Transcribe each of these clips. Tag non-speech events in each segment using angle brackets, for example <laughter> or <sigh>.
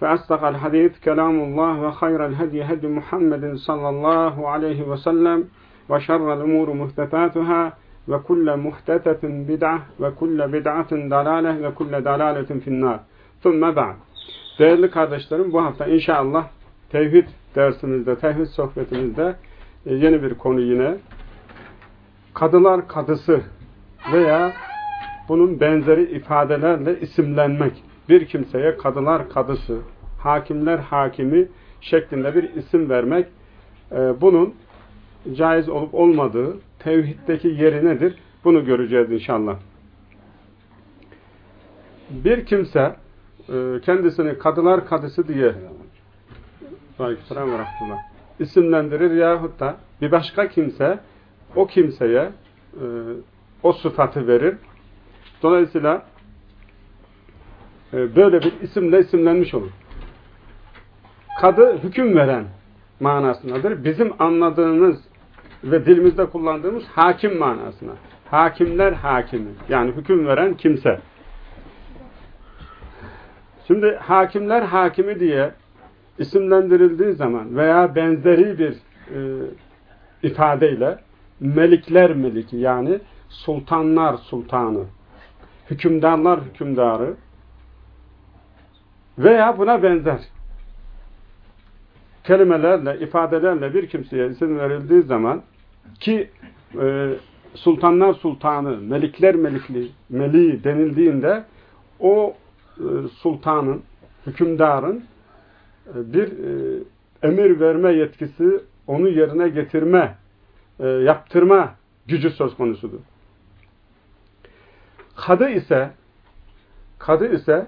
فأصدق الحديث كلام الله وخير الهدي هدي محمد صلى الله عليه وسلم وشر الأمور محدثاتها وكل محدثة بدعة وكل بدعة دلالة وكل دلالة في النار ثم بعد Değerli kardeşlerim bu hafta inşallah tevhid dersimizde, tevhid sohbetimizde yeni bir konu yine. Kadılar kadısı veya bunun benzeri ifadelerle isimlenmek bir kimseye kadılar kadısı, hakimler hakimi şeklinde bir isim vermek, e, bunun caiz olup olmadığı, tevhiddeki yeri nedir? Bunu göreceğiz inşallah. Bir kimse e, kendisini kadılar kadısı diye isimlendirir yahut da bir başka kimse o kimseye e, o sıfatı verir. Dolayısıyla böyle bir isimle isimlenmiş olur. Kadı hüküm veren manasındadır. Bizim anladığımız ve dilimizde kullandığımız hakim manasına. Hakimler hakimi. Yani hüküm veren kimse. Şimdi hakimler hakimi diye isimlendirildiği zaman veya benzeri bir e, ifadeyle melikler meliki yani sultanlar sultanı, hükümdarlar hükümdarı veya buna benzer kelimelerle, ifadelerle bir kimseye isim verildiği zaman ki e, sultanlar sultanı, melikler melikli, meli denildiğinde o e, sultanın, hükümdarın e, bir e, emir verme yetkisi, onu yerine getirme, e, yaptırma gücü söz konusudur. Kadı ise kadı ise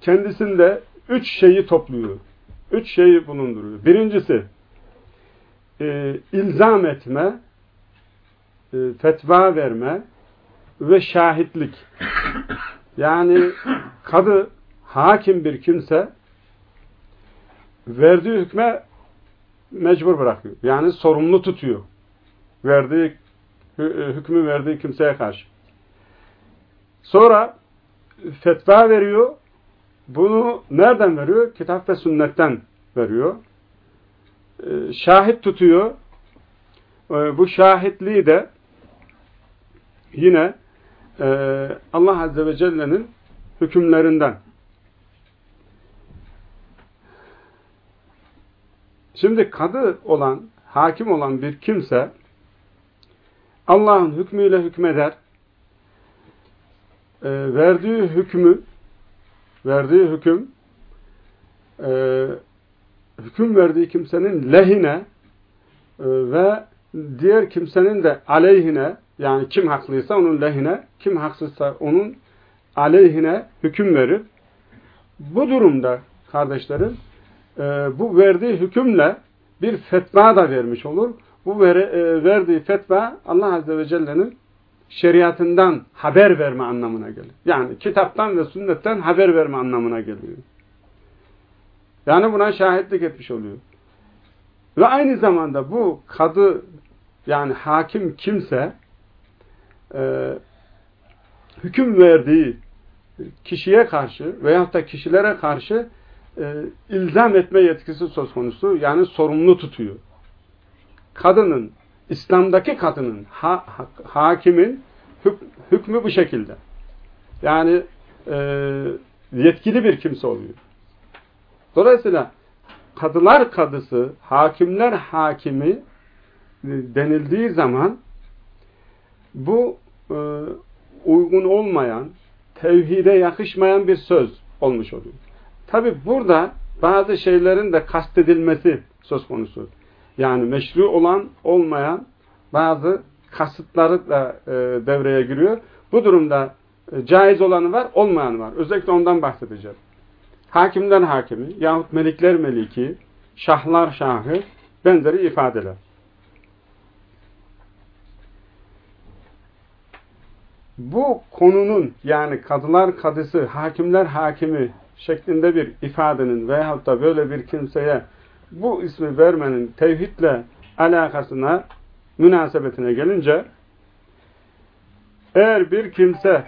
kendisinde üç şeyi topluyor. Üç şeyi bulunduruyor. Birincisi e, ilzam etme, e, fetva verme ve şahitlik. Yani kadı hakim bir kimse verdiği hükme mecbur bırakıyor. Yani sorumlu tutuyor. Verdiği hükmü verdiği kimseye karşı. Sonra fetva veriyor. Bunu nereden veriyor? Kitap ve sünnetten veriyor. Şahit tutuyor. Bu şahitliği de yine Allah Azze ve Celle'nin hükümlerinden. Şimdi kadı olan, hakim olan bir kimse Allah'ın hükmüyle hükmeder. E, verdiği hükmü verdiği hüküm e, hüküm verdiği kimsenin lehine e, ve diğer kimsenin de aleyhine yani kim haklıysa onun lehine, kim haksızsa onun aleyhine hüküm verir. Bu durumda kardeşlerim e, bu verdiği hükümle bir fetva da vermiş olur. Bu ver, e, verdiği fetva Allah Azze ve Celle'nin şeriatından haber verme anlamına gelir. Yani kitaptan ve sünnetten haber verme anlamına geliyor. Yani buna şahitlik etmiş oluyor. Ve aynı zamanda bu kadı yani hakim kimse e, hüküm verdiği kişiye karşı veyahut da kişilere karşı e, ilzam etme yetkisi söz konusu. Yani sorumlu tutuyor. Kadının, İslam'daki kadının, ha, ha, hakimin hük, hükmü bu şekilde. Yani e, yetkili bir kimse oluyor. Dolayısıyla kadılar kadısı, hakimler hakimi e, denildiği zaman bu e, uygun olmayan, tevhide yakışmayan bir söz olmuş oluyor. Tabi burada bazı şeylerin de kastedilmesi söz konusu. Yani meşru olan, olmayan bazı kasıtları da e, devreye giriyor. Bu durumda e, caiz olanı var, olmayanı var. Özellikle ondan bahsedeceğim. hakimler hakimi yahut melikler meliki, şahlar şahı benzeri ifadeler. Bu konunun yani kadılar kadısı, hakimler hakimi şeklinde bir ifadenin veyahut da böyle bir kimseye bu ismi vermenin tevhidle alakasına, münasebetine gelince eğer bir kimse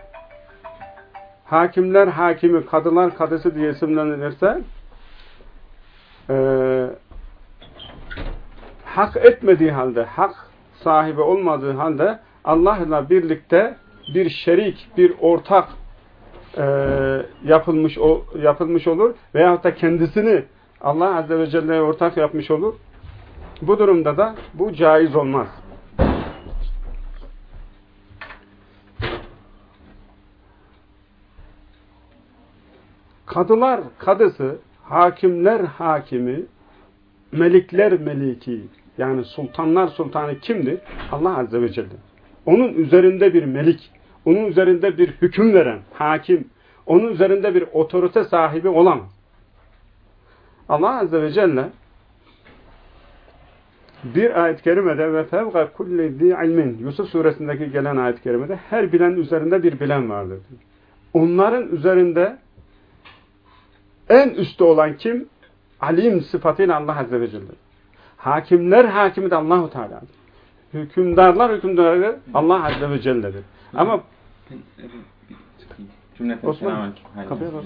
hakimler hakimi, kadılar kadısı diye isimlenirse e, hak etmediği halde, hak sahibi olmadığı halde Allah'la birlikte bir şerik, bir ortak e, yapılmış o, yapılmış olur veyahut da kendisini Allah Azze ve Celle'ye ortak yapmış olur. Bu durumda da bu caiz olmaz. Kadılar kadısı, hakimler hakimi, melikler meliki, yani sultanlar sultanı kimdi? Allah Azze ve Celle. Onun üzerinde bir melik, onun üzerinde bir hüküm veren hakim, onun üzerinde bir otorite sahibi olamaz. Allah Azze ve Celle bir ayet-i kerimede ve fevga kulli zi ilmin Yusuf suresindeki gelen ayet-i kerimede her bilen üzerinde bir bilen vardır. Onların üzerinde en üstte olan kim? Alim sıfatıyla Allah Azze ve Celle. Hakimler hakimi de Allahu Teala'dır. Hükümdarlar hükümdarı Allah Azze ve Celle'dir. Ama Osman kapıya bak.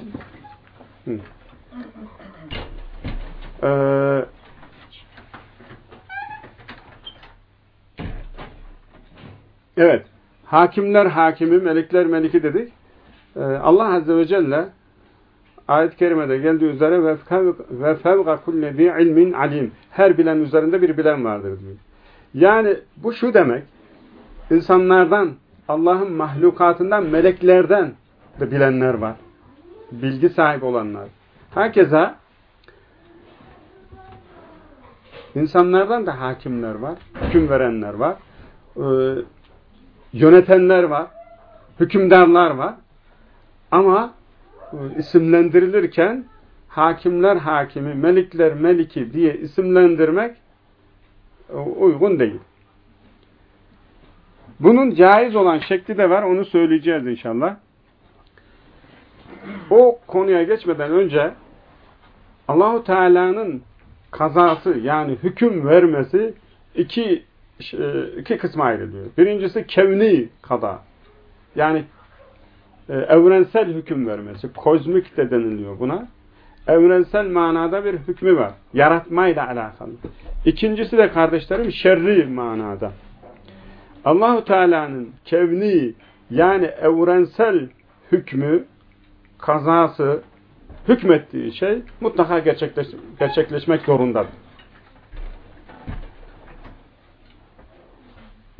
Ee, evet. Hakimler hakimi, melekler meliki dedik. Ee, Allah Azze ve Celle ayet-i kerimede geldiği üzere ve fevga kulle zi ilmin alim. Her bilen üzerinde bir bilen vardır diyor. Yani bu şu demek, insanlardan, Allah'ın mahlukatından, meleklerden de bilenler var. Bilgi sahibi olanlar. Herkese insanlardan da hakimler var, hüküm verenler var, e, yönetenler var, hükümdarlar var. Ama e, isimlendirilirken hakimler hakimi, melikler meliki diye isimlendirmek e, uygun değil. Bunun caiz olan şekli de var. Onu söyleyeceğiz inşallah. O konuya geçmeden önce Allahu Teala'nın kazası yani hüküm vermesi iki e, iki kısma ayrılıyor. Birincisi kevni kada. Yani e, evrensel hüküm vermesi. Kozmik de deniliyor buna. Evrensel manada bir hükmü var. Yaratmayla alakalı. İkincisi de kardeşlerim şerri manada. Allahu Teala'nın kevni yani evrensel hükmü, kazası, hükmettiği şey mutlaka gerçekleş gerçekleşmek zorundadır.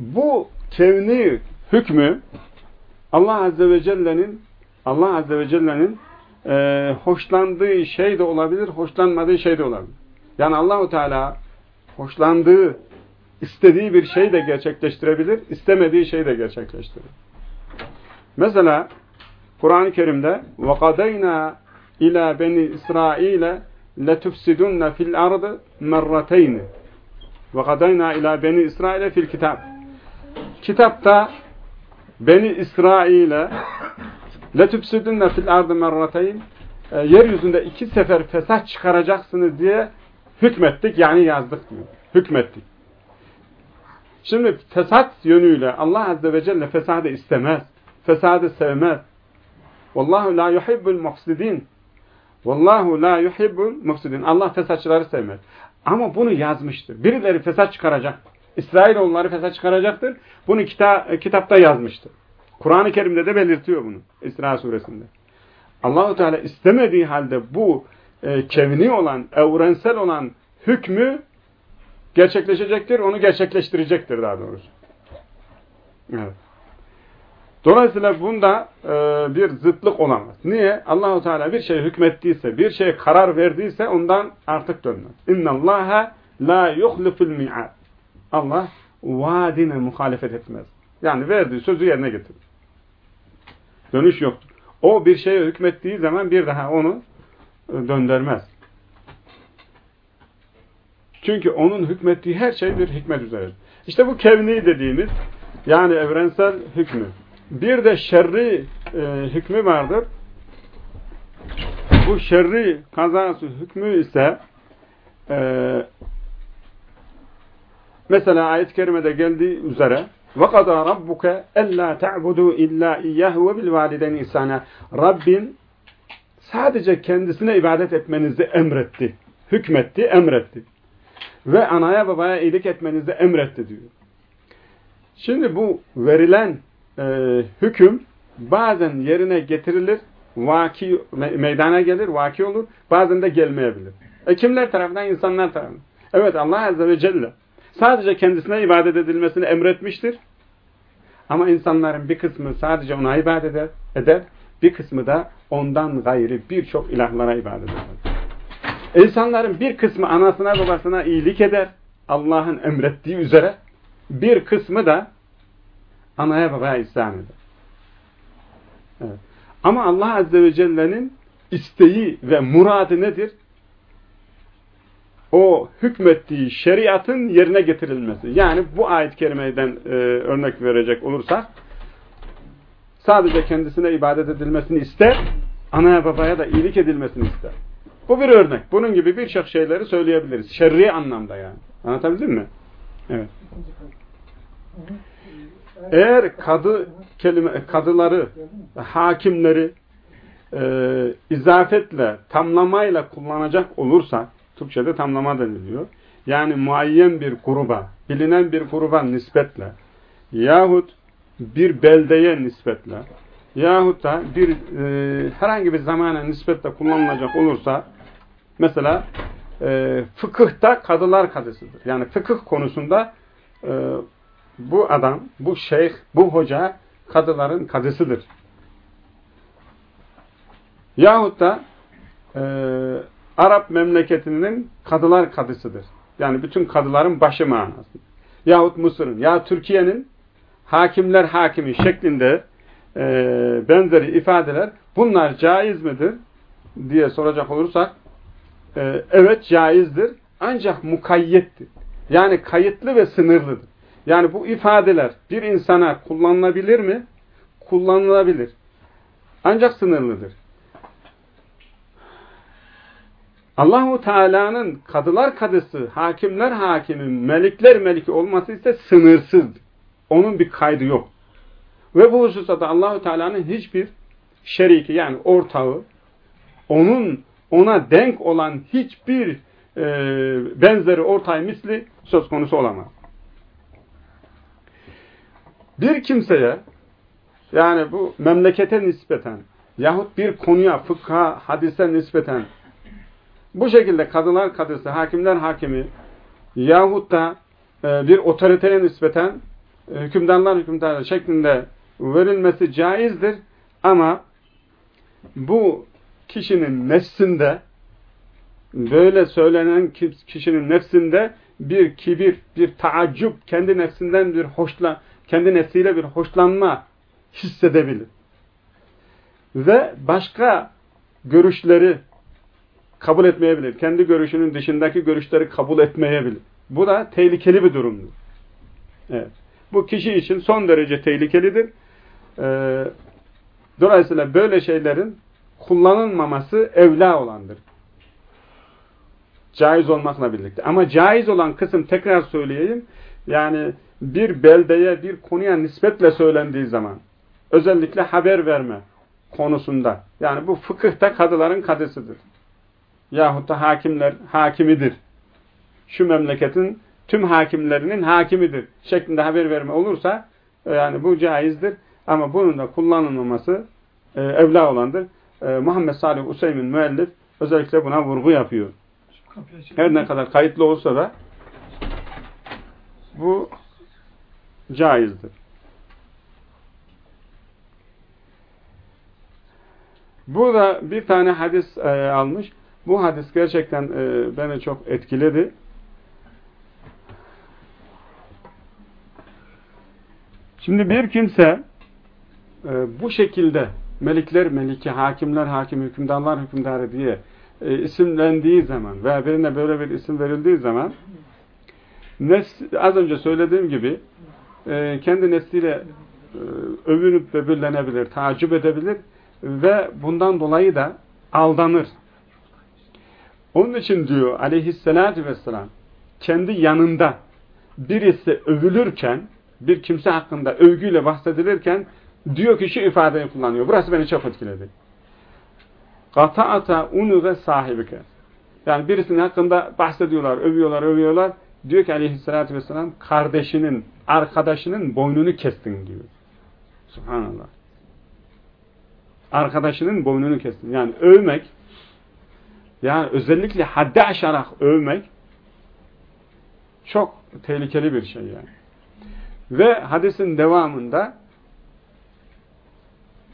Bu kevni hükmü Allah Azze ve Celle'nin Allah Azze ve Celle'nin e, hoşlandığı şey de olabilir, hoşlanmadığı şey de olabilir. Yani Allahu Teala hoşlandığı, istediği bir şey de gerçekleştirebilir, istemediği şey de gerçekleştirir. Mesela Kur'an-ı Kerim'de وَقَدَيْنَا ila beni İsrail'e letufsidunne fil ardı merrateyni ve kadayna ila beni İsrail'e fil kitap. Kitapta beni İsrail'e letufsidunne fil ardı merrateyn e, yeryüzünde iki sefer fesat çıkaracaksınız diye hükmettik yani yazdık diyor. Hükmettik. Şimdi fesat yönüyle Allah Azze ve Celle fesadı istemez. Fesadı sevmez. Vallahu la yuhibbul muhsidin. Vallahu la yuhibbul mufsidin. Allah fesatçıları sevmez. Ama bunu yazmıştır. Birileri fesat çıkaracak. İsrailoğulları fesat çıkaracaktır. Bunu kita kitapta yazmıştır. Kur'an-ı Kerim'de de belirtiyor bunu. İsra suresinde. Allahu Teala istemediği halde bu e, kevni olan, evrensel olan hükmü gerçekleşecektir. Onu gerçekleştirecektir daha doğrusu. Evet. Dolayısıyla bunda e, bir zıtlık olamaz. Niye? Allahu Teala bir şey hükmettiyse, bir şey karar verdiyse ondan artık dönmez. İnna Allaha la yuhliful mi'ad. Allah vaadine muhalefet etmez. Yani verdiği sözü yerine getirir. Dönüş yoktur. O bir şeye hükmettiği zaman bir daha onu döndürmez. Çünkü onun hükmettiği her şey bir hikmet üzeredir. İşte bu kevni dediğimiz yani evrensel hükmü. Bir de şerri e, hükmü vardır. Bu şerri kazası hükmü ise e, mesela ayet-i kerimede geldiği üzere وَقَضَى رَبُّكَ اَلَّا تَعْبُدُوا اِلَّا اِيَّهُ وَبِالْوَالِدَيْنِ اِسَانَ Rabbin sadece kendisine ibadet etmenizi emretti. Hükmetti, emretti. Ve anaya babaya iyilik etmenizi emretti diyor. Şimdi bu verilen e, hüküm bazen yerine getirilir, vaki me meydana gelir, vaki olur, bazen de gelmeyebilir. E kimler tarafından? insanlar tarafından. Evet Allah Azze ve Celle sadece kendisine ibadet edilmesini emretmiştir. Ama insanların bir kısmı sadece ona ibadet eder, eder bir kısmı da ondan gayri birçok ilahlara ibadet eder. İnsanların bir kısmı anasına babasına iyilik eder, Allah'ın emrettiği üzere, bir kısmı da anaya babaya İslam eder. Evet. Ama Allah Azze ve Celle'nin isteği ve muradı nedir? O hükmettiği şeriatın yerine getirilmesi. Yani bu ayet-i kerimeden e, örnek verecek olursak, sadece kendisine ibadet edilmesini ister, anaya babaya da iyilik edilmesini ister. Bu bir örnek. Bunun gibi birçok şeyleri söyleyebiliriz. Şerri anlamda yani. Anlatabildim mi? Evet. Eğer kadı kelime, kadıları, hakimleri e, izafetle, tamlamayla kullanacak olursa, Türkçe'de tamlama deniliyor. Yani muayyen bir gruba, bilinen bir gruba nispetle yahut bir beldeye nispetle yahut da bir e, herhangi bir zamana nispetle kullanılacak olursa mesela e, fıkıhta kadılar kadısıdır. Yani fıkıh konusunda e, bu adam, bu şeyh, bu hoca kadıların kadısıdır. Yahut da e, Arap memleketinin kadılar kadısıdır. Yani bütün kadıların başı manası. Yahut Mısır'ın, ya Türkiye'nin hakimler hakimi şeklinde e, benzeri ifadeler bunlar caiz midir diye soracak olursak e, evet caizdir ancak mukayyettir. Yani kayıtlı ve sınırlıdır. Yani bu ifadeler bir insana kullanılabilir mi? Kullanılabilir. Ancak sınırlıdır. Allahu Teala'nın kadılar kadısı, hakimler hakimi, melikler meliki olması ise sınırsız. Onun bir kaydı yok. Ve bu hususta da Allahu Teala'nın hiçbir şeriki yani ortağı, onun ona denk olan hiçbir e, benzeri ortay misli söz konusu olamaz. Bir kimseye yani bu memlekete nispeten yahut bir konuya, fıkha, hadise nispeten bu şekilde kadılar kadısı, hakimler hakimi yahut da e, bir otoriteye nispeten e, hükümdarlar hükümdarlar şeklinde verilmesi caizdir. Ama bu kişinin nefsinde böyle söylenen kişinin nefsinde bir kibir, bir taaccüp, kendi nefsinden bir hoşla, kendi nefsiyle bir hoşlanma hissedebilir. Ve başka görüşleri kabul etmeyebilir. Kendi görüşünün dışındaki görüşleri kabul etmeyebilir. Bu da tehlikeli bir durumdur. Evet. Bu kişi için son derece tehlikelidir. Ee, dolayısıyla böyle şeylerin kullanılmaması evla olandır. Caiz olmakla birlikte. Ama caiz olan kısım tekrar söyleyeyim. Yani bir beldeye, bir konuya nispetle söylendiği zaman özellikle haber verme konusunda. Yani bu fıkıhta kadıların kadısıdır. Yahut da hakimler hakimidir. Şu memleketin tüm hakimlerinin hakimidir şeklinde haber verme olursa yani bu caizdir. Ama bunun da kullanılmaması e, evla olandır. E, Muhammed Salih Useymin müellif özellikle buna vurgu yapıyor. Her ne kadar kayıtlı olsa da bu caizdir. Burada bir tane hadis e, almış. Bu hadis gerçekten e, beni çok etkiledi. Şimdi bir kimse e, bu şekilde melikler meliki, hakimler hakimi, hükümdarlar hükümdarı diye e, isimlendiği zaman veya birine böyle bir isim verildiği zaman nesli, az önce söylediğim gibi e, kendi nesliyle e, övünüp böbürlenebilir, tacip edebilir ve bundan dolayı da aldanır. Onun için diyor aleyhissalatü vesselam kendi yanında birisi övülürken bir kimse hakkında övgüyle bahsedilirken diyor ki şu ifadeyi kullanıyor. Burası beni çok etkiledi. Kata'ata unu ve sahibike. Yani birisinin hakkında bahsediyorlar, övüyorlar, övüyorlar. Diyor ki aleyhissalatü vesselam kardeşinin, arkadaşının boynunu kestin diyor. Subhanallah. Arkadaşının boynunu kestin. Yani övmek, yani özellikle haddi aşarak övmek çok tehlikeli bir şey yani. Ve hadisin devamında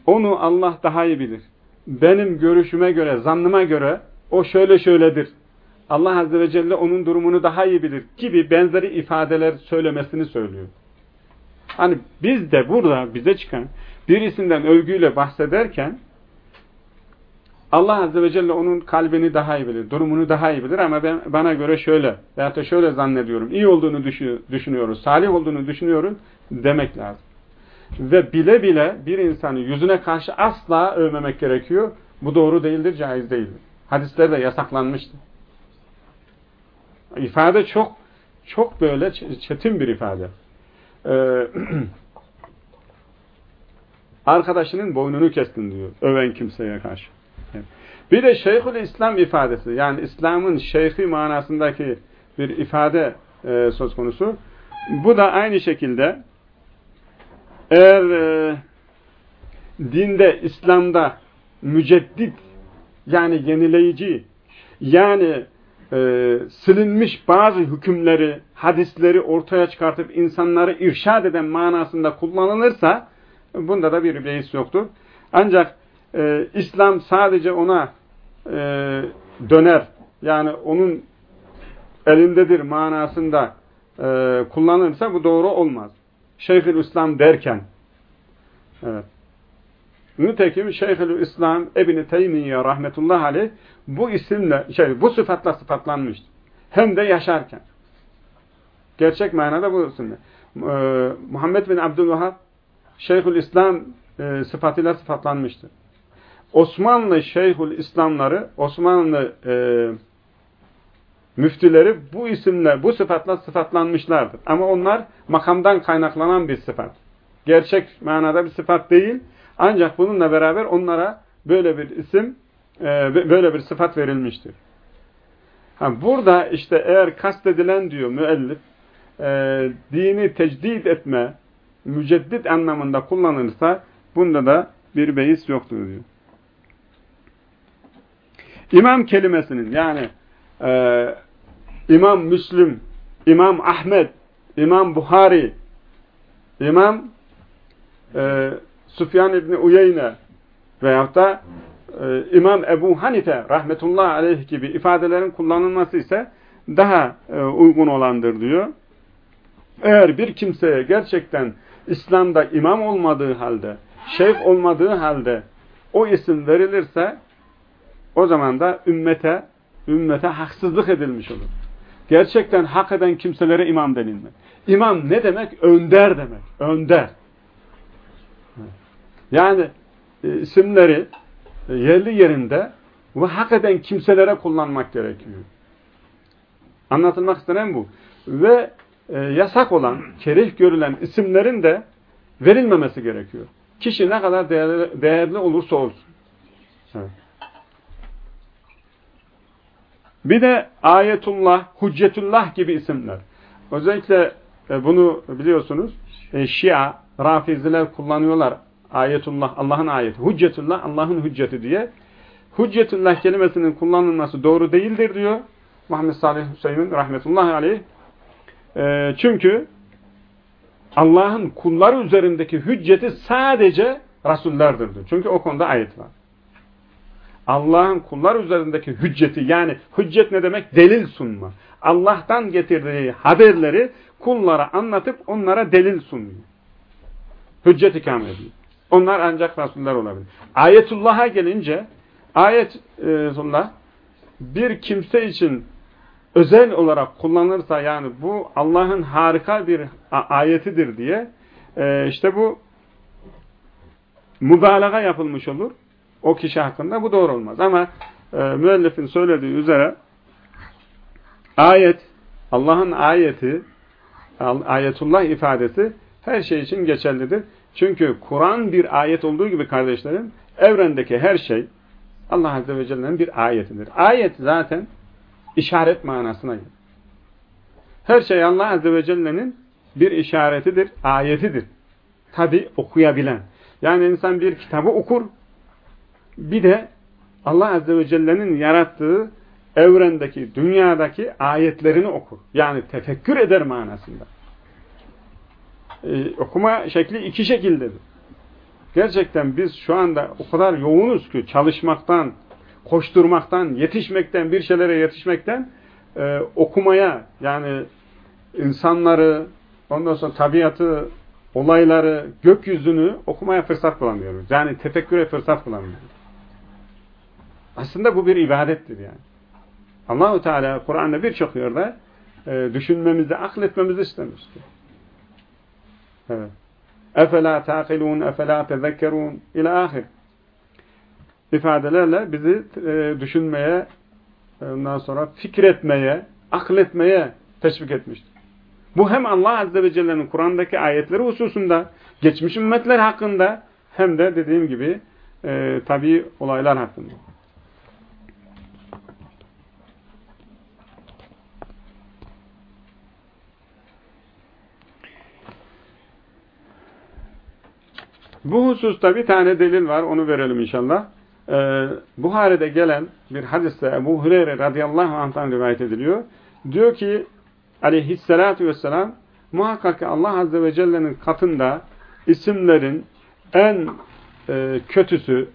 onu Allah daha iyi bilir. Benim görüşüme göre, zannıma göre o şöyle şöyledir. Allah Azze ve Celle onun durumunu daha iyi bilir gibi benzeri ifadeler söylemesini söylüyor. Hani biz de burada bize çıkan birisinden övgüyle bahsederken Allah Azze ve Celle onun kalbini daha iyi bilir, durumunu daha iyi bilir ama ben, bana göre şöyle veyahut da şöyle zannediyorum, iyi olduğunu düşünüyoruz, salih olduğunu düşünüyoruz demek lazım. Ve bile bile bir insanı yüzüne karşı asla övmemek gerekiyor. Bu doğru değildir, caiz değildir. Hadislerde yasaklanmıştır. İfade çok çok böyle çetin bir ifade. Ee, <clears throat> arkadaşının boynunu kestin diyor öven kimseye karşı. Bir de Şeyhül İslam ifadesi yani İslam'ın şeyhi manasındaki bir ifade e, söz konusu. Bu da aynı şekilde eğer e, dinde, İslam'da müceddit yani yenileyici yani e, silinmiş bazı hükümleri, hadisleri ortaya çıkartıp insanları irşad eden manasında kullanılırsa bunda da bir beis yoktur. Ancak e, İslam sadece ona e, döner yani onun elindedir manasında e, kullanılırsa bu doğru olmaz. Şeyhül İslam derken evet. Nitekim Şeyhül İslam Ebni Teymiye rahmetullah aleyh bu isimle, şey, bu sıfatla sıfatlanmıştır. Hem de yaşarken. Gerçek manada bu isimle. Ee, Muhammed bin Abdülvahab Şeyhül İslam e, sıfatıyla sıfatlanmıştır. Osmanlı Şeyhül İslamları, Osmanlı e, müftüleri bu isimle, bu sıfatla sıfatlanmışlardır. Ama onlar makamdan kaynaklanan bir sıfat. Gerçek manada bir sıfat değil. Ancak bununla beraber onlara böyle bir isim, e, böyle bir sıfat verilmiştir. Burada işte eğer kastedilen diyor müellif, e, dini tecdid etme, müceddit anlamında kullanılırsa bunda da bir beis yoktur diyor. İmam kelimesinin yani e, İmam Müslim, İmam Ahmet, İmam Buhari, İmam e, Süfyan İbni Uyeyne veyahut da e, İmam Ebu Hanife rahmetullahi aleyh gibi ifadelerin kullanılması ise daha e, uygun olandır diyor. Eğer bir kimseye gerçekten İslam'da imam olmadığı halde, şeyh olmadığı halde o isim verilirse o zaman da ümmete ümmete haksızlık edilmiş olur. Gerçekten hak eden kimselere imam denilmez. İmam ne demek? Önder demek. Önder. Yani e, isimleri e, yerli yerinde ve hak eden kimselere kullanmak gerekiyor. Anlatılmak istenen bu. Ve e, yasak olan, kerih görülen isimlerin de verilmemesi gerekiyor. Kişi ne kadar değerli, değerli olursa olsun. Evet. Bir de ayetullah, hüccetullah gibi isimler. Özellikle bunu biliyorsunuz Şia, Rafiziler kullanıyorlar. Ayetullah, Allah'ın ayeti. Hüccetullah, Allah'ın hücceti diye. Hüccetullah kelimesinin kullanılması doğru değildir diyor. Muhammed Salih Hüseyin rahmetullahi aleyh. E, çünkü Allah'ın kulları üzerindeki hücceti sadece Rasullerdir diyor. Çünkü o konuda ayet var. Allah'ın kullar üzerindeki hücceti yani hüccet ne demek? Delil sunma. Allah'tan getirdiği haberleri kullara anlatıp onlara delil sunuyor. Hüccet ikame ediyor. Onlar ancak Resuller olabilir. Ayetullah'a gelince ayetullah bir kimse için özel olarak kullanırsa yani bu Allah'ın harika bir ayetidir diye e, işte bu mübalağa yapılmış olur. O kişi hakkında bu doğru olmaz. Ama e, müellifin söylediği üzere ayet, Allah'ın ayeti, ayetullah ifadesi her şey için geçerlidir. Çünkü Kur'an bir ayet olduğu gibi kardeşlerim, evrendeki her şey Allah Azze ve Celle'nin bir ayetidir. Ayet zaten işaret manasına gelir. Her şey Allah Azze ve Celle'nin bir işaretidir, ayetidir. Tabi okuyabilen. Yani insan bir kitabı okur, bir de Allah Azze ve Celle'nin yarattığı evrendeki, dünyadaki ayetlerini okur. Yani tefekkür eder manasında. Ee, okuma şekli iki şekildedir. Gerçekten biz şu anda o kadar yoğunuz ki çalışmaktan, koşturmaktan, yetişmekten, bir şeylere yetişmekten e, okumaya yani insanları, ondan sonra tabiatı, olayları, gökyüzünü okumaya fırsat bulamıyoruz. Yani tefekküre fırsat bulamıyoruz. Aslında bu bir ibadettir yani. Allahu Teala Kur'an'da birçok yerde e, düşünmemizi, akletmemizi istemiştir. Evet. Efela taqilun, efela tezekkerun ila ahir. ifadelerle bizi e, düşünmeye, ondan sonra fikretmeye, akletmeye teşvik etmiştir. Bu hem Allah Azze ve Celle'nin Kur'an'daki ayetleri hususunda, geçmiş ümmetler hakkında hem de dediğim gibi e, tabi olaylar hakkında. Bu hususta bir tane delil var. Onu verelim inşallah. Ee, Buhari'de gelen bir hadiste Ebu Hureyre radıyallahu anh'tan rivayet ediliyor. Diyor ki aleyhissalatu vesselam muhakkak ki Allah azze ve celle'nin katında isimlerin en e, kötüsü,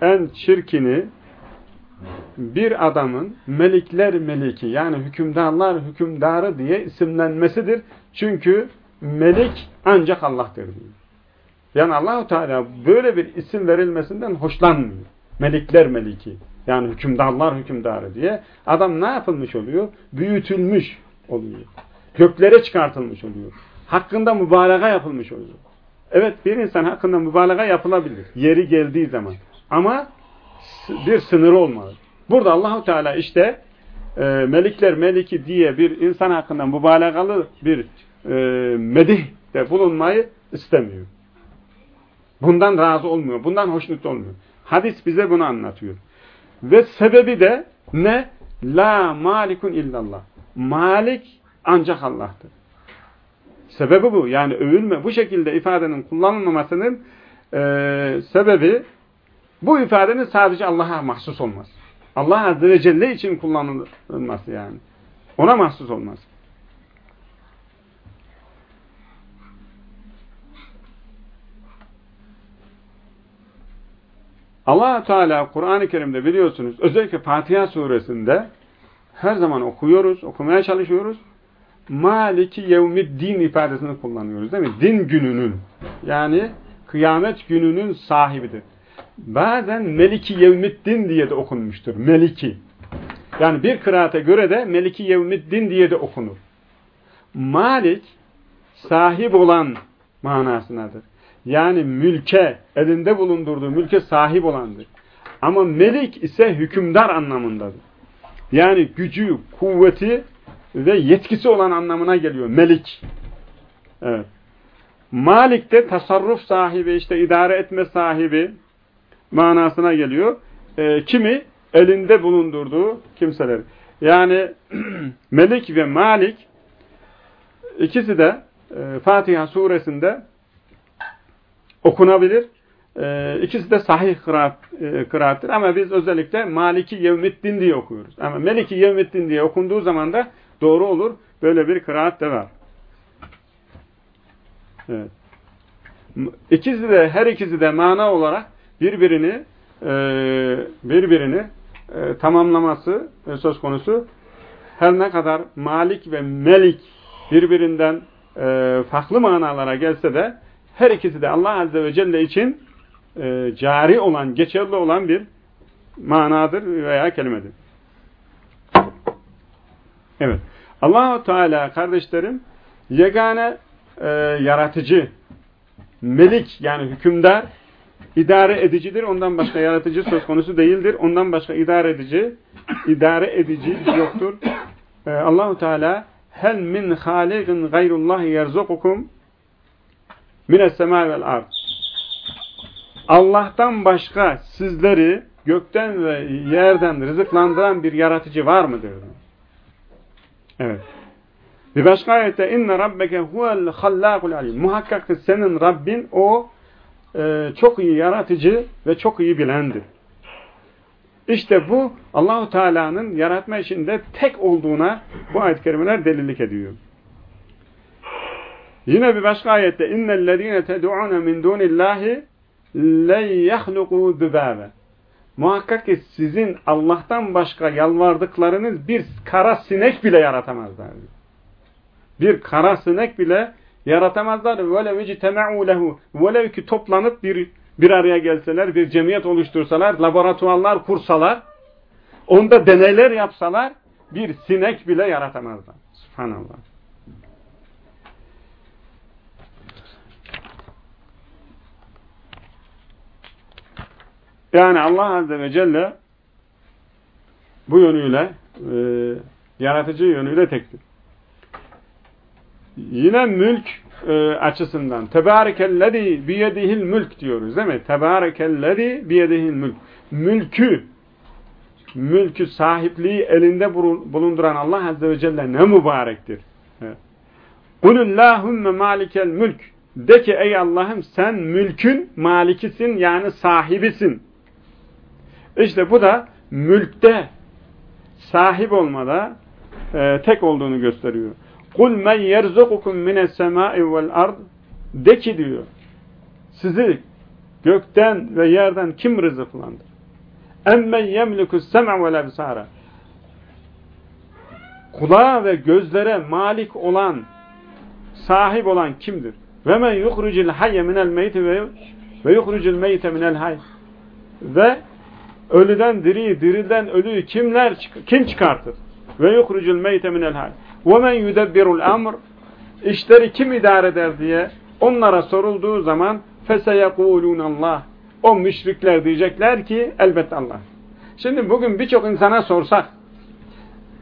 en çirkini bir adamın melikler meliki yani hükümdarlar hükümdarı diye isimlenmesidir. Çünkü melik ancak Allah'tır diyor. Yani Allahu Teala böyle bir isim verilmesinden hoşlanmıyor. Melikler meliki. Yani hükümdarlar hükümdarı diye. Adam ne yapılmış oluyor? Büyütülmüş oluyor. Göklere çıkartılmış oluyor. Hakkında mübalağa yapılmış oluyor. Evet bir insan hakkında mübalağa yapılabilir. Yeri geldiği zaman. Ama bir sınırı olmalı. Burada Allahu Teala işte e, melikler meliki diye bir insan hakkında mübalağalı bir e, medih de bulunmayı istemiyor. Bundan razı olmuyor. Bundan hoşnut olmuyor. Hadis bize bunu anlatıyor. Ve sebebi de ne? La malikun illallah. Malik ancak Allah'tır. Sebebi bu. Yani övülme. Bu şekilde ifadenin kullanılmamasının e, sebebi bu ifadenin sadece Allah'a mahsus olması. Allah Azze ve Celle için kullanılması yani. Ona mahsus olması. Allah Teala Kur'an-ı Kerim'de biliyorsunuz özellikle Fatiha suresinde her zaman okuyoruz, okumaya çalışıyoruz. Maliki yevmiddin ifadesini kullanıyoruz değil mi? Din gününün yani kıyamet gününün sahibidir. Bazen Meliki yevmiddin diye de okunmuştur. Meliki. Yani bir kıraate göre de Meliki yevmiddin diye de okunur. Malik sahip olan manasındadır. Yani mülke, elinde bulundurduğu mülke sahip olandır. Ama melik ise hükümdar anlamındadır. Yani gücü, kuvveti ve yetkisi olan anlamına geliyor. Melik. Evet. Malik de tasarruf sahibi, işte idare etme sahibi manasına geliyor. E, kimi? Elinde bulundurduğu kimseler. Yani <clears throat> Melik ve Malik ikisi de e, Fatiha suresinde okunabilir. E, ikisi de sahih kıraat, e, kıraattır. Ama biz özellikle Maliki Yevmiddin diye okuyoruz. Ama Meliki Yevmiddin diye okunduğu zaman da doğru olur. Böyle bir kıraat de var. Evet. İkisi de, her ikisi de mana olarak birbirini e, birbirini e, tamamlaması e, söz konusu. Her ne kadar Malik ve Melik birbirinden e, farklı manalara gelse de her ikisi de Allah Azze ve Celle için e, cari olan, geçerli olan bir manadır veya kelimedir. Evet. Allahu Teala kardeşlerim yegane e, yaratıcı, melik yani hükümdar, idare edicidir. Ondan başka yaratıcı söz konusu değildir. Ondan başka idare edici, idare edici yoktur. E, Allahu Teala hel min halikin gayrullah yerzukukum mines semâ vel ard. Allah'tan başka sizleri gökten ve yerden rızıklandıran bir yaratıcı var mıdır? Evet. Bir başka ayette inne rabbeke huvel hallâkul alim. Muhakkak ki senin Rabbin o e, çok iyi yaratıcı ve çok iyi bilendir. İşte bu Allahu Teala'nın yaratma işinde tek olduğuna bu ayet-i kerimeler delillik ediyor. Yine bir başka ayette innellezine ted'un min dunillahi len yahluku zubabe. Muhakkak ki sizin Allah'tan başka yalvardıklarınız bir kara sinek bile yaratamazlar. Bir kara sinek bile yaratamazlar. Velev ictema'u lehu. Velev ki toplanıp bir bir araya gelseler, bir cemiyet oluştursalar, laboratuvarlar kursalar, onda deneyler yapsalar bir sinek bile yaratamazlar. Subhanallah. Yani Allah Azze ve Celle bu yönüyle e, yaratıcı yönüyle tektir. Yine mülk e, açısından Tebârekellezî biyedihil mülk diyoruz değil mi? Tebârekellezî biyedihil mülk. Mülkü mülkü sahipliği elinde bulunduran Allah Azze ve Celle ne mübarektir. Kulüllâhumme malikel mülk. De ki ey Allah'ım sen mülkün malikisin yani sahibisin. İşte bu da mülkte sahip olmada e, tek olduğunu gösteriyor. Men yerzukukum mines semai vel ard de ki diyor. Sizi gökten ve yerden kim rızıklandır? Yemlikus sem'a vel ebsara. Kulağa ve gözlere malik olan, sahip olan kimdir? Men yuhrucul hayye minel meyti ve yuhrucul meyte minel hayy. Ve Ölüden diriyi, diriden ölüyü kimler kim çıkartır? Ve yukhrucul meyte minel hal. Ve men yudebbirul emr. İşleri kim idare eder diye onlara sorulduğu zaman feseyekulun Allah. O müşrikler diyecekler ki elbette Allah. Şimdi bugün birçok insana sorsak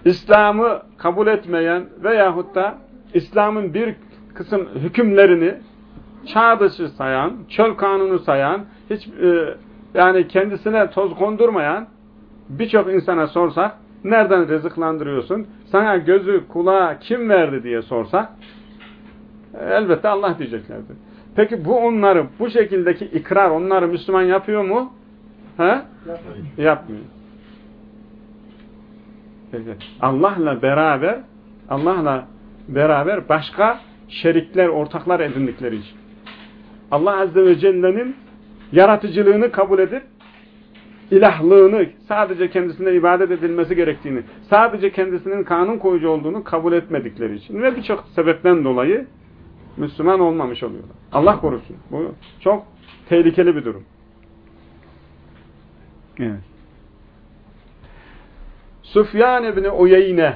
İslam'ı kabul etmeyen veyahut da İslam'ın bir kısım hükümlerini çağ dışı sayan, çöl kanunu sayan, hiç e, yani kendisine toz kondurmayan birçok insana sorsak nereden rızıklandırıyorsun? Sana gözü, kulağı kim verdi diye sorsak elbette Allah diyeceklerdir. Peki bu onları, bu şekildeki ikrar onları Müslüman yapıyor mu? He? Yapmıyor. Yapmıyor. Peki. Allah'la beraber Allah'la beraber başka şerikler, ortaklar edindikleri için. Allah Azze ve Celle'nin yaratıcılığını kabul edip ilahlığını, sadece kendisine ibadet edilmesi gerektiğini, sadece kendisinin kanun koyucu olduğunu kabul etmedikleri için ve birçok sebepten dolayı Müslüman olmamış oluyorlar. Allah korusun. Bu çok tehlikeli bir durum. Evet. Süfyan İbni Uyeyne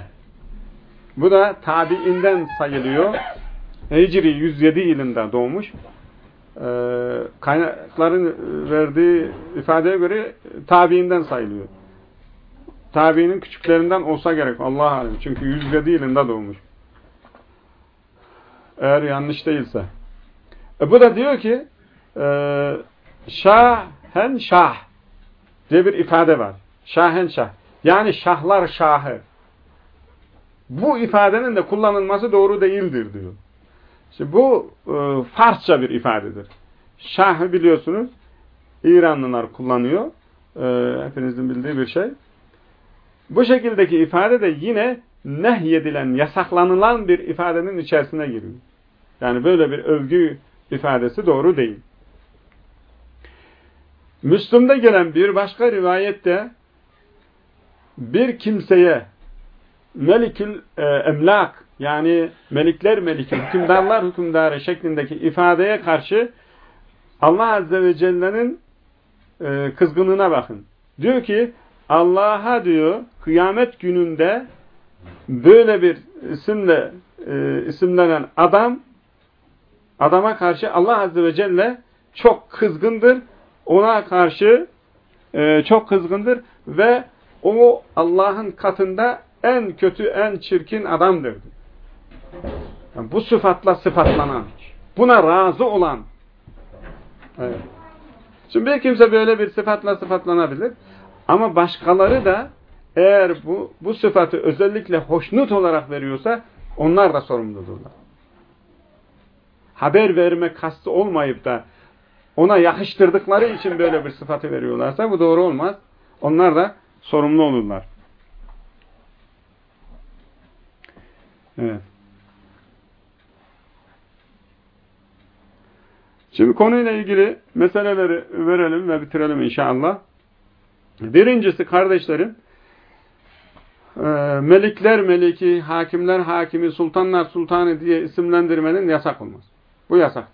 bu da tabiinden sayılıyor. Hicri 107 yılında doğmuş. Ee, kaynakların verdiği ifadeye göre tabiinden sayılıyor. Tabiinin küçüklerinden olsa gerek. Allah alem. Çünkü 107 yılında doğmuş. Eğer yanlış değilse. E bu da diyor ki e, şahen şah diye bir ifade var. Şahen şah. Yani şahlar şahı. Bu ifadenin de kullanılması doğru değildir diyor. İşte bu e, Farsça bir ifadedir. Şah biliyorsunuz İranlılar kullanıyor. E, hepinizin bildiği bir şey. Bu şekildeki ifade de yine nehyedilen, yasaklanılan bir ifadenin içerisine giriyor. Yani böyle bir övgü ifadesi doğru değil. Müslüm'de gelen bir başka rivayette bir kimseye melikül e, emlak yani melikler meliki, hükümdarlar hükümdarı şeklindeki ifadeye karşı Allah Azze ve Celle'nin e, kızgınlığına bakın. Diyor ki Allah'a diyor kıyamet gününde böyle bir isimle e, isimlenen adam adama karşı Allah Azze ve Celle çok kızgındır. Ona karşı e, çok kızgındır ve o Allah'ın katında en kötü, en çirkin adamdır. Yani bu sıfatla sıfatlanan, buna razı olan. Evet. Şimdi bir kimse böyle bir sıfatla sıfatlanabilir. Ama başkaları da eğer bu, bu sıfatı özellikle hoşnut olarak veriyorsa onlar da sorumludurlar. Haber verme kastı olmayıp da ona yakıştırdıkları için böyle bir sıfatı veriyorlarsa bu doğru olmaz. Onlar da sorumlu olurlar. Evet. Şimdi konuyla ilgili meseleleri verelim ve bitirelim inşallah. Birincisi kardeşlerim, e, melikler meliki, hakimler hakimi, sultanlar sultanı diye isimlendirmenin yasak olmaz. Bu yasak.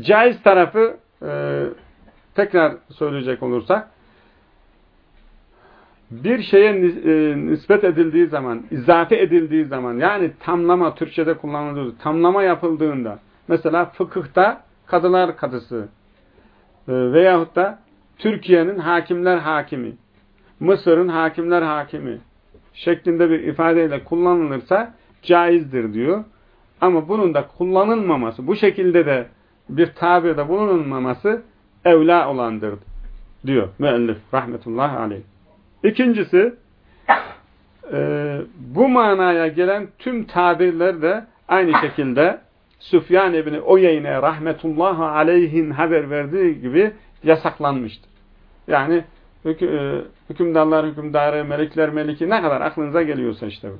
Caiz tarafı e, tekrar söyleyecek olursak, bir şeye e, nispet edildiği zaman, izafe edildiği zaman, yani tamlama, Türkçe'de kullanıldığı, tamlama yapıldığında, mesela fıkıhta kadılar kadısı e, veyahut da Türkiye'nin hakimler hakimi, Mısır'ın hakimler hakimi şeklinde bir ifadeyle kullanılırsa caizdir diyor. Ama bunun da kullanılmaması, bu şekilde de bir tabirde bulunulmaması evla olandır diyor müellif rahmetullahi aleyh. İkincisi e, bu manaya gelen tüm tabirler de aynı şekilde Süfyan ibni Oyeyne rahmetullahi aleyhin haber verdiği gibi yasaklanmıştır. Yani e, hükümdarlar hükümdarı, melikler meliki ne kadar aklınıza geliyorsa işte bu.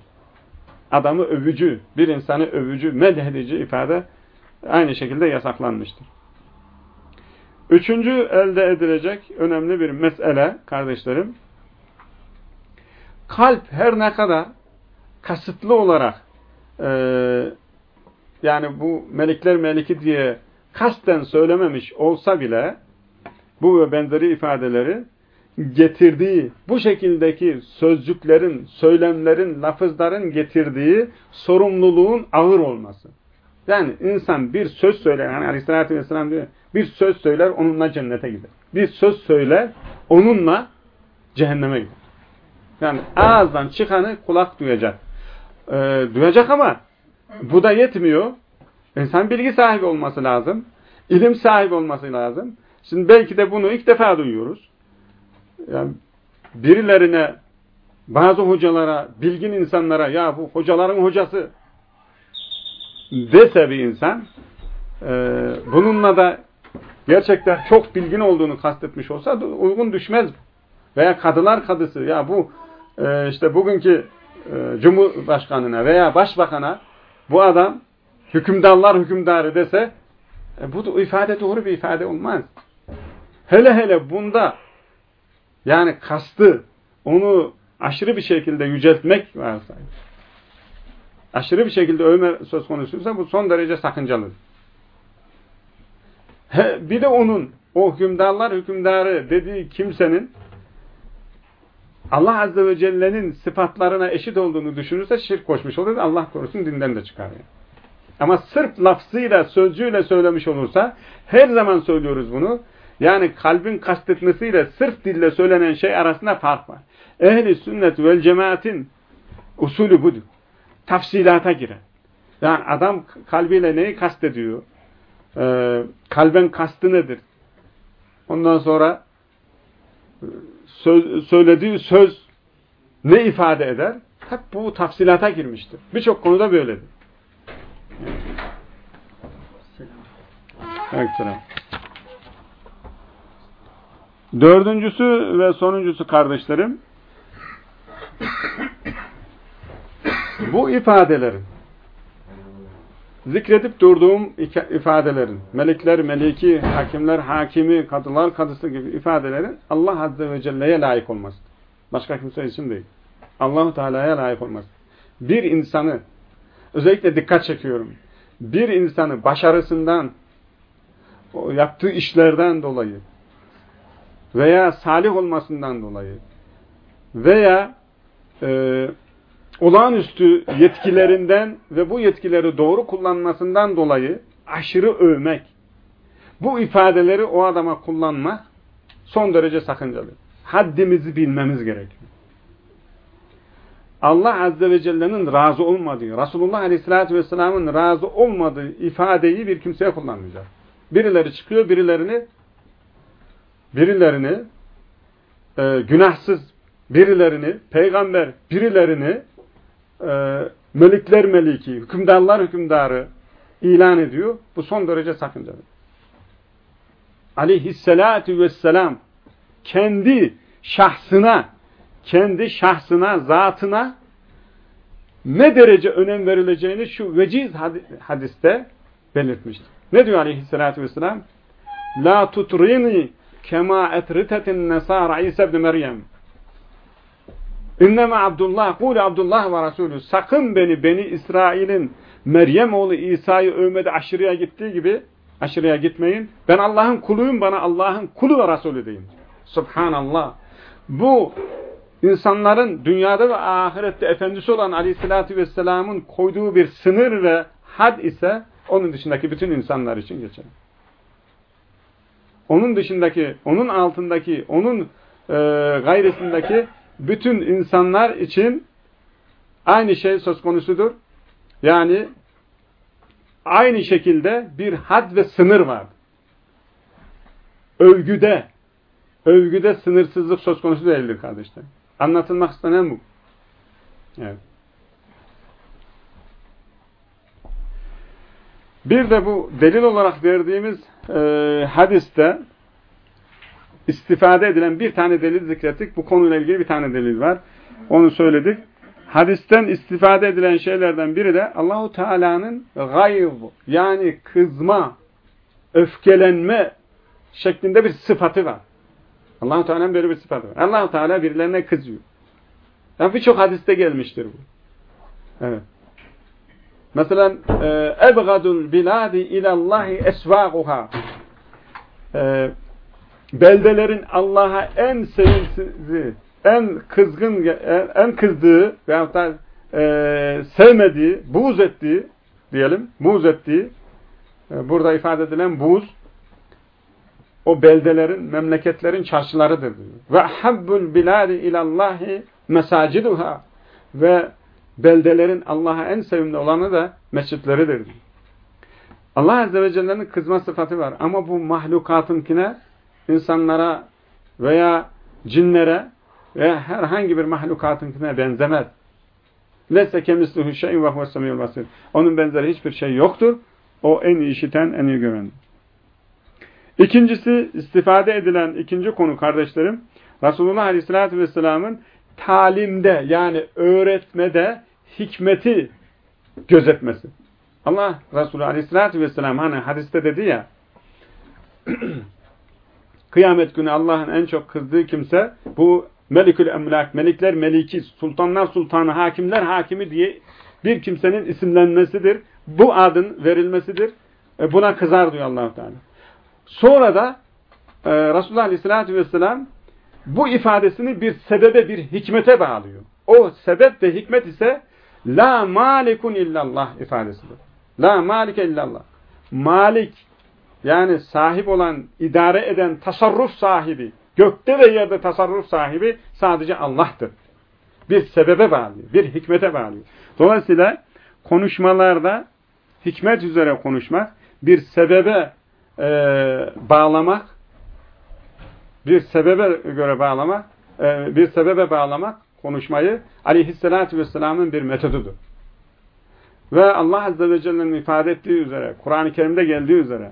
Adamı övücü, bir insanı övücü, medhedici ifade aynı şekilde yasaklanmıştır. Üçüncü elde edilecek önemli bir mesele kardeşlerim. Kalp her ne kadar kasıtlı olarak e, yani bu melikler meliki diye kasten söylememiş olsa bile bu ve benzeri ifadeleri getirdiği, bu şekildeki sözcüklerin, söylemlerin, lafızların getirdiği sorumluluğun ağır olması. Yani insan bir söz söyler, yani aleyhissalatü vesselam diyor, bir söz söyler onunla cennete gider. Bir söz söyler onunla cehenneme gider. Yani ağızdan çıkanı kulak duyacak. Ee, duyacak ama bu da yetmiyor. İnsan bilgi sahibi olması lazım. İlim sahibi olması lazım. Şimdi belki de bunu ilk defa duyuyoruz. Yani birilerine, bazı hocalara, bilgin insanlara ya bu hocaların hocası dese bir insan e, bununla da gerçekten çok bilgin olduğunu kastetmiş olsa uygun düşmez. Veya kadılar kadısı ya bu e, işte bugünkü e, Cumhurbaşkanına veya Başbakan'a bu adam hükümdarlar hükümdarı dese e, bu ifade doğru bir ifade olmaz. Hele hele bunda yani kastı onu aşırı bir şekilde yüceltmek varsa aşırı bir şekilde övme söz konusuysa bu son derece sakıncalı. He, bir de onun o hükümdarlar hükümdarı dediği kimsenin Allah Azze ve Celle'nin sıfatlarına eşit olduğunu düşünürse şirk koşmuş olur. Allah korusun dinden de çıkar. Yani. Ama sırf lafzıyla, sözcüğüyle söylemiş olursa her zaman söylüyoruz bunu. Yani kalbin kastetmesiyle sırf dille söylenen şey arasında fark var. Ehli sünnet vel cemaatin usulü budur. Tafsilata girer. Yani adam kalbiyle neyi kastediyor? Ee, kalben kastı nedir? Ondan sonra söz, söylediği söz ne ifade eder? Hep bu tafsilata girmiştir. Birçok konuda böyledir. Evet, selam. Dördüncüsü ve sonuncusu kardeşlerim bu ifadelerin zikredip durduğum ifadelerin melekler, meleki, hakimler, hakimi, kadılar, kadısı gibi ifadelerin Allah Azze ve Celle'ye layık olması. Başka kimse için değil. Allahu Teala'ya layık olması. Bir insanı özellikle dikkat çekiyorum. Bir insanı başarısından yaptığı işlerden dolayı veya salih olmasından dolayı veya e, olağanüstü yetkilerinden ve bu yetkileri doğru kullanmasından dolayı aşırı övmek, bu ifadeleri o adama kullanmak son derece sakıncalı. Haddimizi bilmemiz gerekiyor. Allah Azze ve Celle'nin razı olmadığı, Resulullah Aleyhisselatü Vesselam'ın razı olmadığı ifadeyi bir kimseye kullanmayacak. Birileri çıkıyor, birilerini birilerini e, günahsız, birilerini peygamber, birilerini e, melikler meliki, hükümdarlar hükümdarı ilan ediyor. Bu son derece sakıncalı. Aleyhisselatü vesselam kendi şahsına kendi şahsına, zatına ne derece önem verileceğini şu veciz hadiste belirtmiştir. Ne diyor aleyhissalatü vesselam? La tutrini kema etritetin nesara İsa ibn Meryem. İnneme Abdullah, kul Abdullah ve Resulü. Sakın beni, beni İsrail'in Meryem oğlu İsa'yı övmede aşırıya gittiği gibi aşırıya gitmeyin. Ben Allah'ın kuluyum, bana Allah'ın kulu ve Resulü deyin. Subhanallah. Bu insanların dünyada ve ahirette efendisi olan aleyhissalatü vesselamın koyduğu bir sınır ve had ise onun dışındaki bütün insanlar için geçer. Onun dışındaki, onun altındaki, onun e, gayresindeki bütün insanlar için aynı şey söz konusudur. Yani aynı şekilde bir had ve sınır var. Övgüde, övgüde sınırsızlık söz konusu değildir kardeşler. Anlatılmak istenen bu. Evet. Bir de bu delil olarak verdiğimiz e, hadiste istifade edilen bir tane delil zikrettik. Bu konuyla ilgili bir tane delil var. Onu söyledik. Hadisten istifade edilen şeylerden biri de Allahu Teala'nın gayb yani kızma, öfkelenme şeklinde bir sıfatı var allah Teala'nın böyle bir sıfatı var. allah Teala birilerine kızıyor. Yani birçok hadiste gelmiştir bu. Evet. Mesela e, ebgadul biladi ilallahi esvaguha e, beldelerin Allah'a en sevimsizi, en kızgın, en kızdığı veyahut da e, sevmediği, buğz ettiği diyelim, buğz ettiği e, burada ifade edilen buğz o beldelerin, memleketlerin çarşılarıdır. Ve habbul biladi ilallahi mesaciduha ve beldelerin Allah'a en sevimli olanı da mescitleridir. Allah Azze ve Celle'nin kızma sıfatı var. Ama bu mahlukatınkine insanlara veya cinlere veya herhangi bir mahlukatınkine benzemez. Lesse kemisluhu şeyin ve huve basir. Onun benzeri hiçbir şey yoktur. O en iyi işiten, en iyi görendir. İkincisi istifade edilen ikinci konu kardeşlerim Resulullah Aleyhisselatü Vesselam'ın talimde yani öğretmede hikmeti gözetmesi. Allah Resulü Aleyhisselatü Vesselam hani hadiste dedi ya kıyamet günü Allah'ın en çok kızdığı kimse bu Melikül Emlak, Melikler Meliki, Sultanlar Sultanı, Hakimler Hakimi diye bir kimsenin isimlenmesidir. Bu adın verilmesidir. E buna kızar diyor allah Teala. Sonra da e, Resulullah Aleyhisselatü Vesselam bu ifadesini bir sebebe, bir hikmete bağlıyor. O sebep ve hikmet ise La malikun illallah ifadesidir. La malike illallah. Malik yani sahip olan, idare eden, tasarruf sahibi, gökte ve yerde tasarruf sahibi sadece Allah'tır. Bir sebebe bağlıyor, bir hikmete bağlıyor. Dolayısıyla konuşmalarda hikmet üzere konuşmak, bir sebebe e, bağlamak, bir sebebe göre bağlamak, e, bir sebebe bağlamak konuşmayı aleyhissalatü vesselamın bir metodudur. Ve Allah Azze ve Celle'nin ifade ettiği üzere, Kur'an-ı Kerim'de geldiği üzere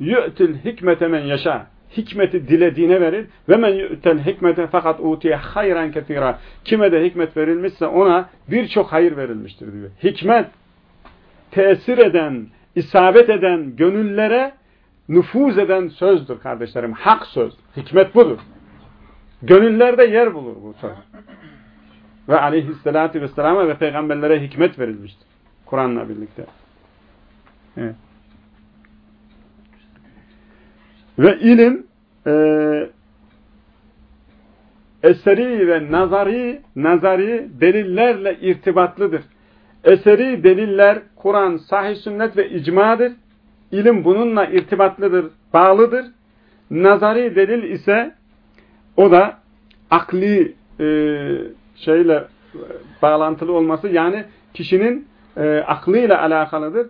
yu'til hikmete men yaşa hikmeti dilediğine verir ve men yu'tel hikmete fakat utiye hayran ketira kime de hikmet verilmişse ona birçok hayır verilmiştir diyor. Hikmet tesir eden, isabet eden gönüllere nüfuz eden sözdür kardeşlerim. Hak söz. Hikmet budur. Gönüllerde yer bulur bu söz. Ve aleyhissalatü vesselama ve peygamberlere hikmet verilmiştir. Kur'an'la birlikte. Evet. Ve ilim e, eseri ve nazari, nazari delillerle irtibatlıdır. Eseri deliller Kur'an, sahih sünnet ve icmadır. İlim bununla irtibatlıdır, bağlıdır. Nazari delil ise o da akli e, şeyle bağlantılı olması yani kişinin e, aklıyla alakalıdır.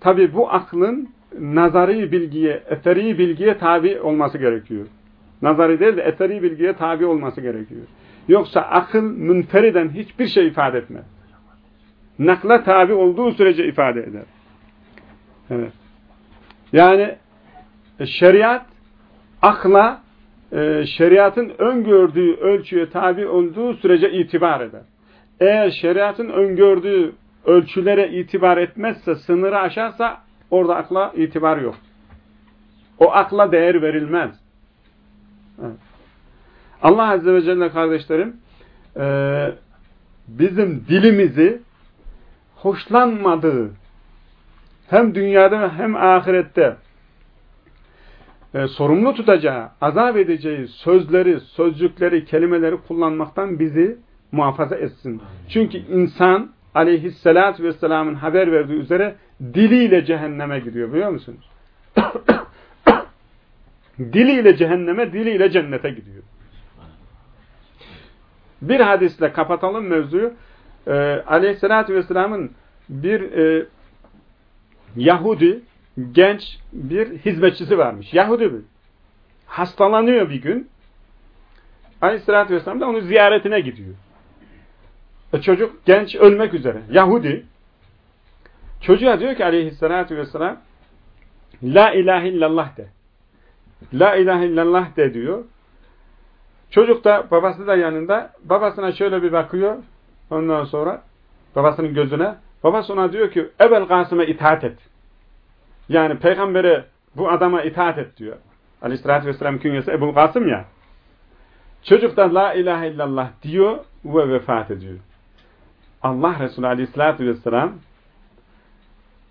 Tabi bu aklın nazari bilgiye, eseri bilgiye tabi olması gerekiyor. Nazari değil de eseri bilgiye tabi olması gerekiyor. Yoksa akıl münferiden hiçbir şey ifade etmez. Nakla tabi olduğu sürece ifade eder. Evet. Yani e, şeriat akla e, şeriatın öngördüğü ölçüye tabi olduğu sürece itibar eder. Eğer şeriatın öngördüğü ölçülere itibar etmezse, sınırı aşarsa orada akla itibar yok. O akla değer verilmez. Evet. Allah Azze ve Celle kardeşlerim e, bizim dilimizi hoşlanmadığı hem dünyada hem ahirette e, sorumlu tutacağı, azap edeceği sözleri, sözcükleri, kelimeleri kullanmaktan bizi muhafaza etsin. Çünkü insan aleyhissalatü vesselamın haber verdiği üzere diliyle cehenneme gidiyor biliyor musunuz? <coughs> diliyle cehenneme, diliyle cennete gidiyor. Bir hadisle kapatalım mevzuyu. Ee, aleyhissalatü vesselamın bir e, Yahudi genç bir hizmetçisi varmış. Yahudi bir. Hastalanıyor bir gün. Aleyhissalatü vesselam da onun ziyaretine gidiyor. E çocuk genç ölmek üzere. Yahudi. Çocuğa diyor ki aleyhissalatü vesselam La ilahe illallah de. La ilahe illallah de diyor. Çocuk da babası da yanında. Babasına şöyle bir bakıyor. Ondan sonra babasının gözüne. Babası ona diyor ki Ebel Kasım'a itaat et. Yani peygambere bu adama itaat et diyor. Aleyhissalatü vesselam künyesi Ebu Kasım ya. Çocuk da la ilahe illallah diyor ve vefat ediyor. Allah Resulü aleyhissalatü vesselam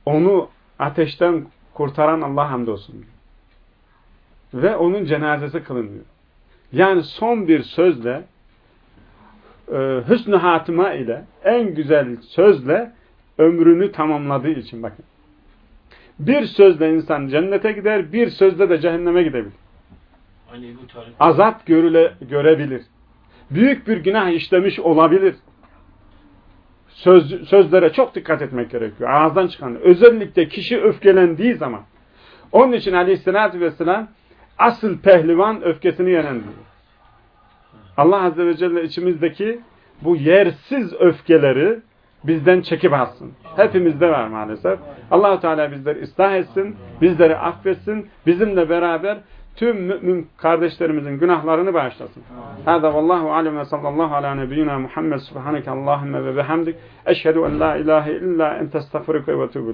onu ateşten kurtaran Allah hamdolsun. Ve onun cenazesi kılınıyor. Yani son bir sözle e, hüsnü hatıma ile en güzel sözle ömrünü tamamladığı için bakın. Bir sözle insan cennete gider, bir sözle de cehenneme gidebilir. Azap görüle, görebilir. Büyük bir günah işlemiş olabilir. Söz, sözlere çok dikkat etmek gerekiyor. Ağızdan çıkan. Özellikle kişi öfkelendiği zaman. Onun için aleyhissalatü vesselam asıl pehlivan öfkesini yenen diyor. Allah Azze ve Celle içimizdeki bu yersiz öfkeleri bizden çekip alsın. Hepimizde var maalesef. allah Teala bizleri ıslah etsin, bizleri affetsin, bizimle beraber tüm mümin kardeşlerimizin günahlarını bağışlasın. Hâzâ vallahu alem ve sallallahu ala nebiyyina Muhammed subhaneke Allahümme ve bihamdik. Eşhedü en la ilahe illa ente estağfurike ve tuğbu